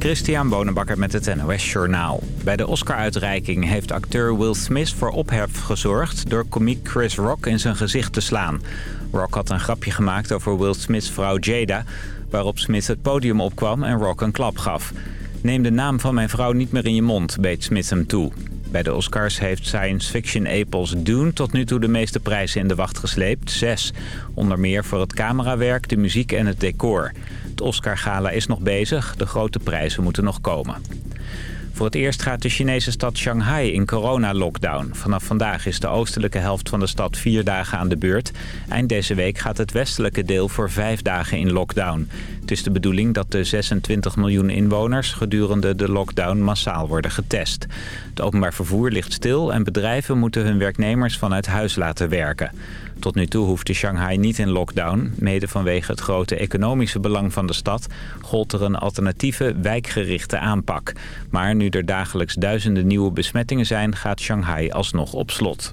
Christian Bonenbakker met het NOS Journaal. Bij de Oscar-uitreiking heeft acteur Will Smith voor ophef gezorgd... door komiek Chris Rock in zijn gezicht te slaan. Rock had een grapje gemaakt over Will Smiths vrouw Jada... waarop Smith het podium opkwam en Rock een klap gaf. Neem de naam van mijn vrouw niet meer in je mond, beet Smith hem toe. Bij de Oscars heeft science fiction epos Dune tot nu toe de meeste prijzen in de wacht gesleept. Zes. Onder meer voor het camerawerk, de muziek en het decor. Oscar-gala is nog bezig. De grote prijzen moeten nog komen. Voor het eerst gaat de Chinese stad Shanghai in corona-lockdown. Vanaf vandaag is de oostelijke helft van de stad vier dagen aan de beurt. Eind deze week gaat het westelijke deel voor vijf dagen in lockdown. Het is de bedoeling dat de 26 miljoen inwoners gedurende de lockdown massaal worden getest. Het openbaar vervoer ligt stil en bedrijven moeten hun werknemers vanuit huis laten werken. Tot nu toe hoefde Shanghai niet in lockdown. Mede vanwege het grote economische belang van de stad... gold er een alternatieve wijkgerichte aanpak. Maar nu er dagelijks duizenden nieuwe besmettingen zijn... gaat Shanghai alsnog op slot.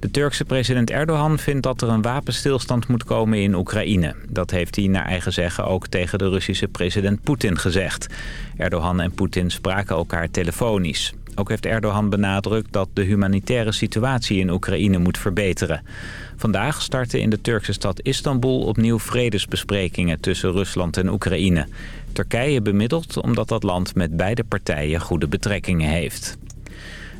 De Turkse president Erdogan vindt dat er een wapenstilstand moet komen in Oekraïne. Dat heeft hij naar eigen zeggen ook tegen de Russische president Poetin gezegd. Erdogan en Poetin spraken elkaar telefonisch. Ook heeft Erdogan benadrukt dat de humanitaire situatie in Oekraïne moet verbeteren. Vandaag starten in de Turkse stad Istanbul opnieuw vredesbesprekingen tussen Rusland en Oekraïne. Turkije bemiddelt omdat dat land met beide partijen goede betrekkingen heeft.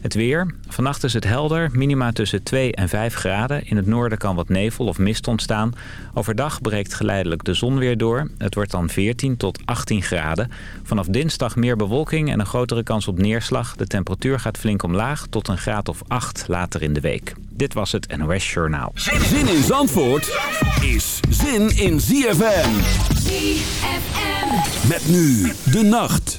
Het weer. Vannacht is het helder. Minima tussen 2 en 5 graden. In het noorden kan wat nevel of mist ontstaan. Overdag breekt geleidelijk de zon weer door. Het wordt dan 14 tot 18 graden. Vanaf dinsdag meer bewolking en een grotere kans op neerslag. De temperatuur gaat flink omlaag tot een graad of 8 later in de week. Dit was het NOS Journaal. Zin in Zandvoort is zin in ZFM. ZFM. Met nu de nacht.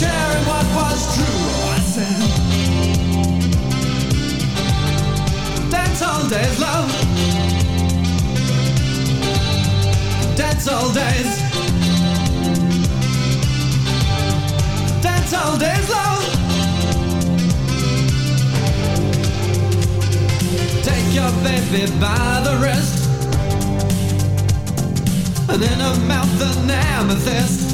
sharing what was true. I said, dance all days, love. Dance all days. Dance all days, love. Take your baby by the wrist. And in her mouth an amethyst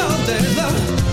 All days long.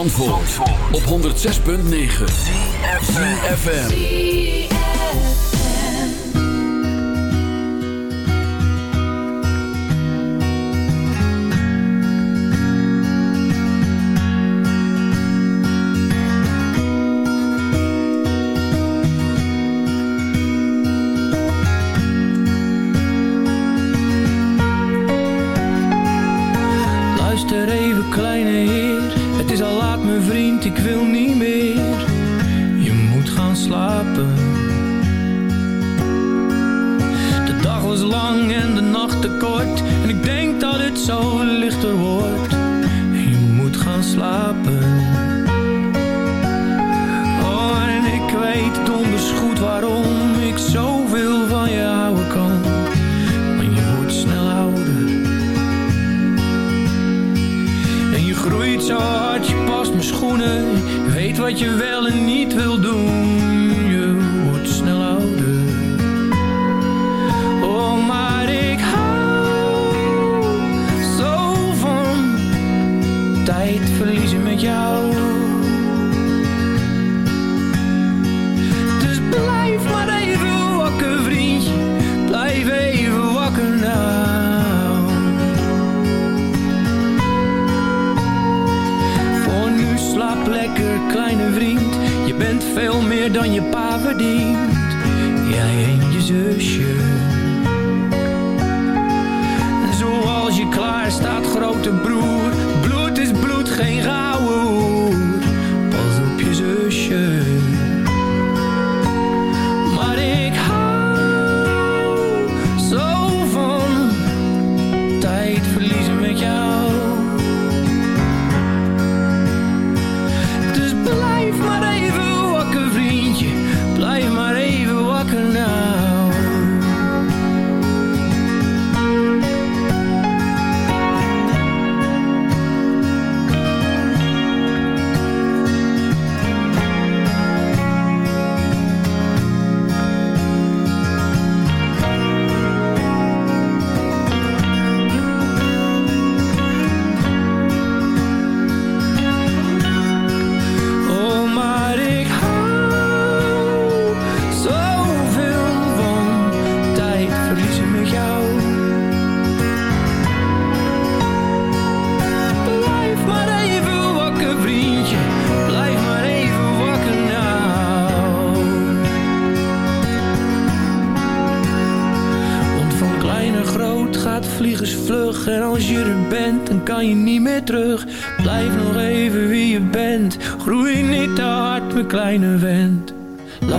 Op 106.9 ZFM. Het verliezen met jou.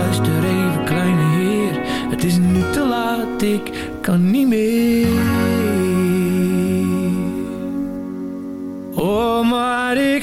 Luister even, kleine heer, het is nu te laat, ik kan niet meer. Oh, maar ik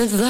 You some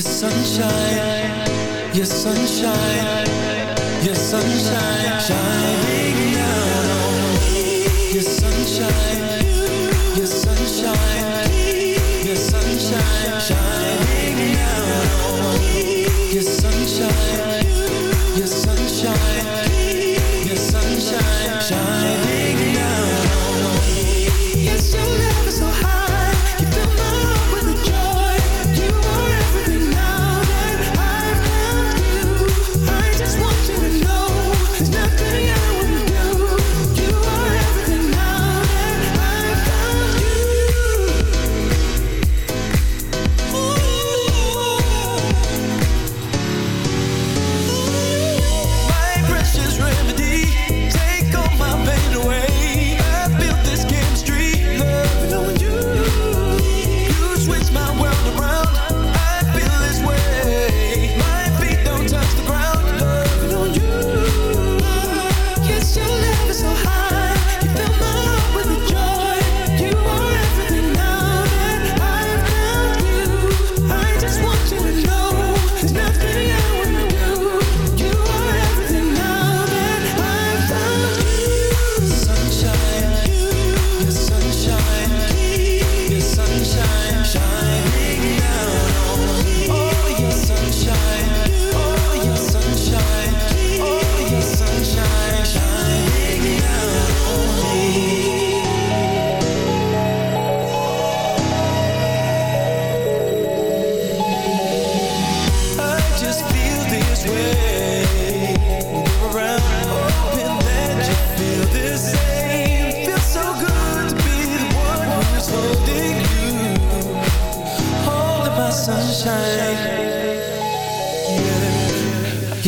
Your sunshine, your sunshine, your sunshine.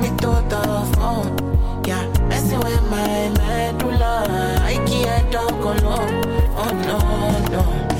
me to the phone. Yeah, messing with my medulla. I can't talk alone. Oh no, no.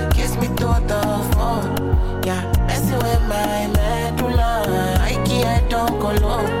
to the phone. Yeah, messing with my medulla. I can't talk alone. Oh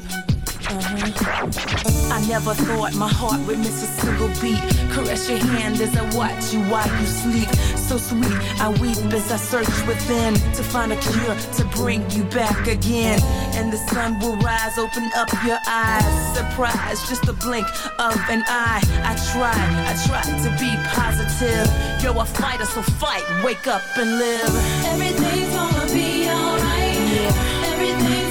I never thought my heart would miss a single beat. Caress your hand as I watch you while you sleep. So sweet, I weep as I search within to find a cure to bring you back again. And the sun will rise, open up your eyes. Surprise, just a blink of an eye. I try, I try to be positive. You're a fighter, so fight, wake up and live. Everything's gonna be alright. Yeah. Everything's